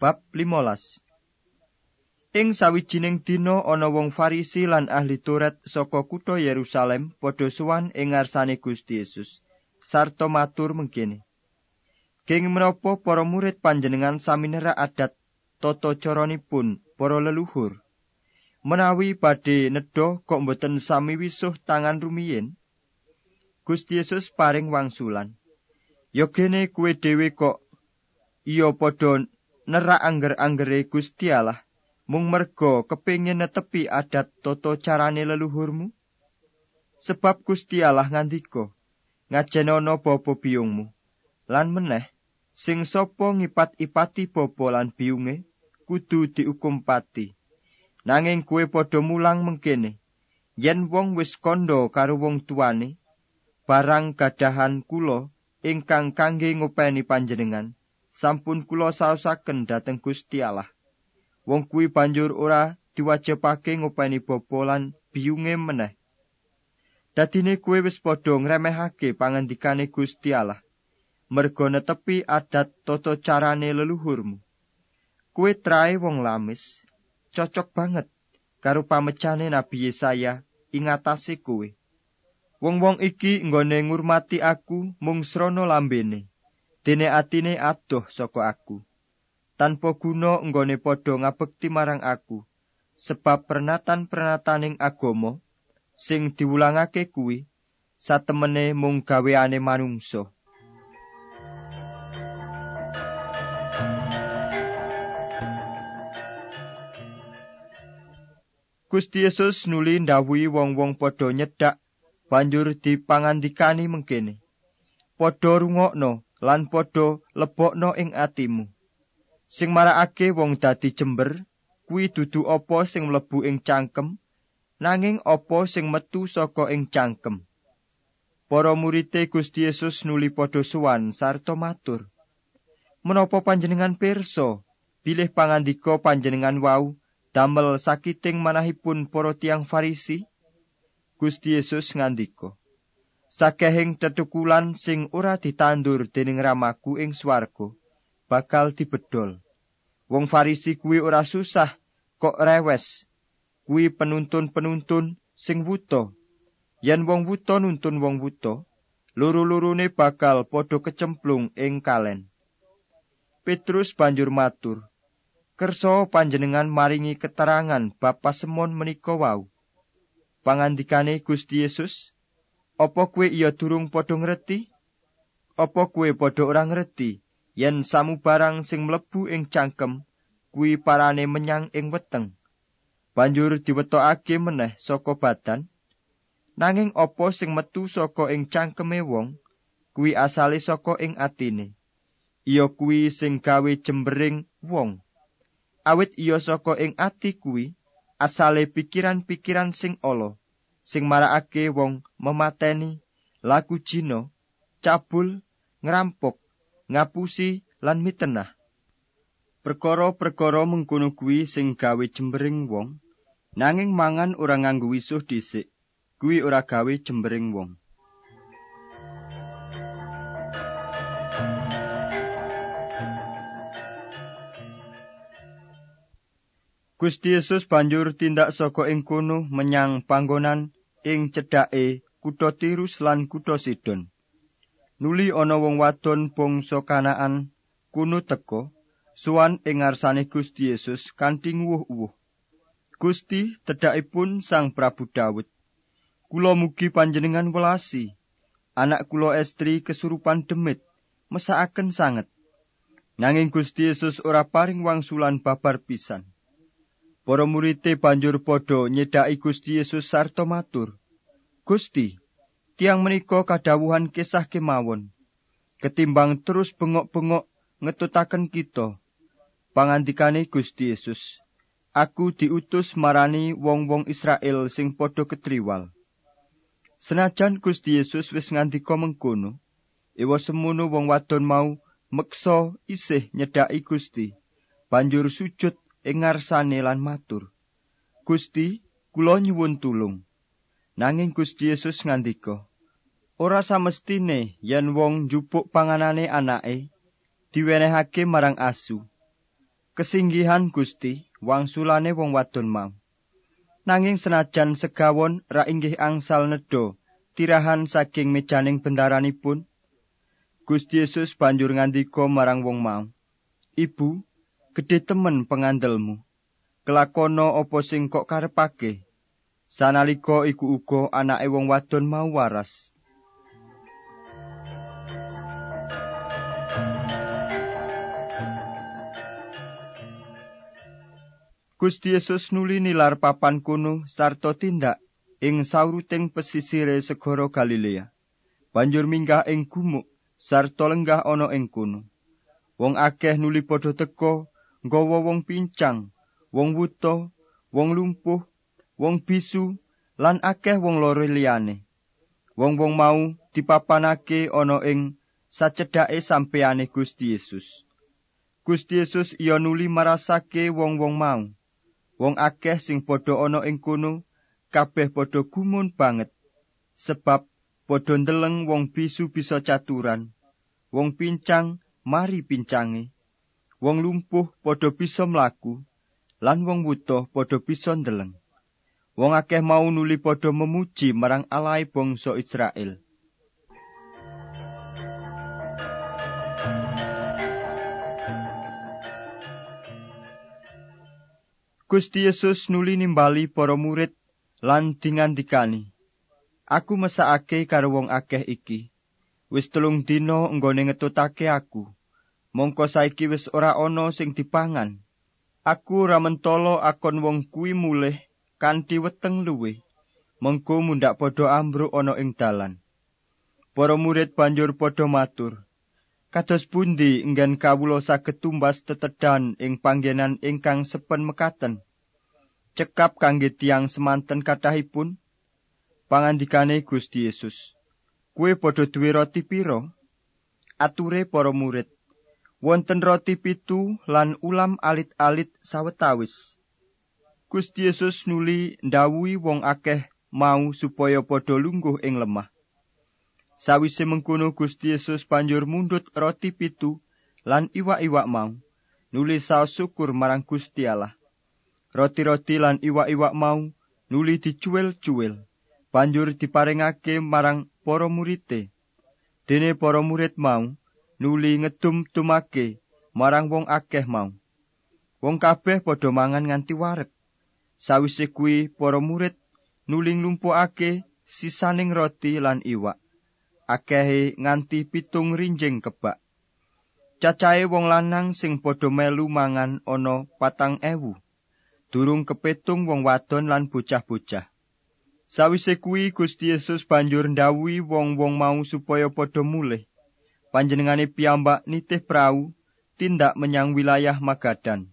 Bab 15 Ing sawijining dina ana wong Farisi lan ahli Taurat saka kutha Yerusalem padha sowan ing ngarsane Gusti Yesus. Sarta matur mengkene. Geng menapa para murid panjenengan sami nerak adat tata caranipun para leluhur? Menawi badhe nedha kok mboten sami wisuh tangan rumiyin? Gusti Yesus paring wangsulan. Yogene kuwe dhewe kok iya padha nerak angger-anggere Gusti Allah mung merga kepingin netepi adat toto carane leluhurmu? Sebab Gusti Allah ngandika ngajenono bapa biyungmu lan meneh sing sapa ngipat-ipati bapa lan biyunge kudu diukum pati. Nanging kue padha mulang mengkene yen wong wis kandha karo wong tuane barang gadahan kula ingkang kangge ngopeni panjenengan sampun kula saosaken dhateng Gusti Allah. Wong kuwi banjur ora diwajibake ngopeni bapa lan biyunge meneh. Dadine kuwi wis padha ngremehake pangandikane Gusti Allah. Merga netepi adat tata carane leluhurmu. Kuwi trae wong lamis, cocok banget karo pamecane Nabi Yesaya ing atase kuwi. Wong-wong iki nggone ngurmati aku mung srana lambene. Dene atine adoh saka aku. Tanpa guna nggone padha ngabekti marang aku. Sebab pernatan-pernataning agama sing diwulangake kuwi satemene mung gaweane manungsa. Gusti Yesus nuli ndawuhi wong-wong padha nyedak banjur dipangandikani mengkene. Padha rungokno lan padha lebokno ing atimu. Sing marakake wong dadi jember kuwi dudu apa sing mlebu ing cangkem nanging apa sing metu saka ing cangkem. Para murite Gusti Yesus nuli padha suwan sarta matur. Menapa panjenengan pirsa bilih pangandika panjenengan wau damel sakiting manahipun para tiang Farisi? Gusti Yesus ngandika, sakehing tetukulan sing ora ditandur dening ramaku ing swarga bakal dibedol wong farisi kuwi ora susah kok rewes. Kuwi penuntun-penuntun sing wuta. Yen wong wuta nuntun wong wuta luru-lurune bakal padha kecemplung ing kalen. Petrus banjur matur kersa panjenengan maringi keterangan bab pasemon menika wau. Pangandikane Gusti Yesus Apa kue iya durung padha ngerti? Apa kue padha ora ngerti yen samu barang sing mlebu ing cangkem kuwi parane menyang ing weteng? Banjur diwetokake meneh saka badan. Nanging apa sing metu saka ing cangkeme wong kuwi asale saka ing atine. Iya kuwi sing gawe jembering wong. Awit iya saka ing ati kuwi asale pikiran-pikiran sing ala. Sing marakake wong memateni laku jino cabul ngrampok ngapusi lan mitenah. Perkara-perkara mengkono kuwi sing gawe jembering wong nanging mangan ora nganggo wisuh dhisik kuwi ora gawe jembering wong. Gusti Yesus banjur tindak saka ing kono menyang panggonan ing cedhake kutha Tirus lan kutha Sidon. Nuli ana wong wadon bangsa Kanaan kuno teka suwan ing ngarsane Gusti Yesus kanthi nguwuh-uwuh. Gusti tedhakipun Sang Prabu Daud. Kula mugi panjenengan welasi. Anak kula estri kesurupan demit, mesakaken sanget. Nanging Gusti Yesus ora paring wangsulan babar pisan. Para murite banjur padha nyedhaki Gusti Yesus sarta matur. Gusti, tiang menika kadhawuhan kisah kemawon. Ketimbang terus bengok-bengok ngetutaken kita. Pangandikane Gusti Yesus, aku diutus marani wong-wong Israel sing padha ketriwal. Senajan Gusti Yesus wis ngandika mengkono, ewa semono wong wadon mau meksa isih nyedhaki Gusti. Banjur sujud ing ngarsane lan matur. Gusti, kula nyuwun tulung. Nanging Gusti Yesus ngandika, ora samestine yen wong njupuk panganane anake diwenehake marang asu. Kesinggihan Gusti wangsulane wong wadon mau. Nanging senajan segawon ra inggih angsal nedha tirahan saking mejaning bendaranipun, Gusti Yesus banjur ngandika marang wong mau, "Ibu, gedhe temen pengandelmu. Kelakono apa sing kok karepake?" Sanalika iku uga anake wong wadon mau waras. Gusti Yesus nuli nilar papan kuno sarta tindak ing sauruting pesisire segara Galilea. Banjur minggah ing gumuk sarta lenggah ana ing kono. Wong akeh nuli padha teka nggawa wong pincang, wong wuta, wong lumpuh, wong bisu lan akeh wong loro liyane. Wong-wong mau dipapanake ana ing sacedhake sampeyane Gusti Yesus. Gusti Yesus iya nuli marasake wong-wong mau. Wong akeh sing padha ana ing kono kabeh padha gumun banget sebab padha ndeleng wong bisu bisa caturan, wong pincang mari pincange, wong lumpuh padha bisa mlaku, lan wong wuta padha bisa ndeleng. Wong akeh mau nuli padha memuji marang Allah bangsa Israel. Gusti Yesus nuli nimbali para murid lan dingandikani. Aku mesakake karo wong akeh iki. Wis telung dina enggone ngetutake aku. Mongko saiki wis ora ana sing dipangan. Aku ora mentolo akon wong kuwi mulih kanthi weteng luwe. Mengko mundak padha ambruk ana ing dalan. Para murid banjur padha matur. Kados pundi enggan kawula saged tumbas tetedan ing panggenan ingkang sepen mekaten? Cekap kangge tiang semanten kathahipun pangandikane Gusti Yesus. Kue padha duwe roti pira? Ature para murid. Wonten roti pitu lan ulam alit-alit sawetawis. Gusti Yesus nuli ndawuhi wong akeh mau supaya padha lungguh ing lemah. Sawise mengkono Gusti Yesus banjur mundut roti pitu lan iwak-iwak mau. Nuli saos syukur marang Gusti Allah. Roti-roti lan iwak-iwak mau nuli dicuwel-cuwel. banjur diparingake marang para murite. Dene para murid mau nuli ngedum-tumake marang wong akeh mau. Wong kabeh padha mangan nganti wareg. Sawise kuwi para murid nuli nglumpukake sisaning roti lan iwak. Akehe nganti pitung rinjing kebak. Cacahe wong lanang sing padha melu mangan ana patang ewu. Durung kepetung wong wadon lan bocah-bocah. Sawise kuwi Gusti Yesus banjur ndhawuhi wong-wong mau supaya padha mulih. Panjenengane piyambak nitih prau tindak menyang wilayah Magadan.